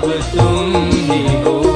cuestión ni voz.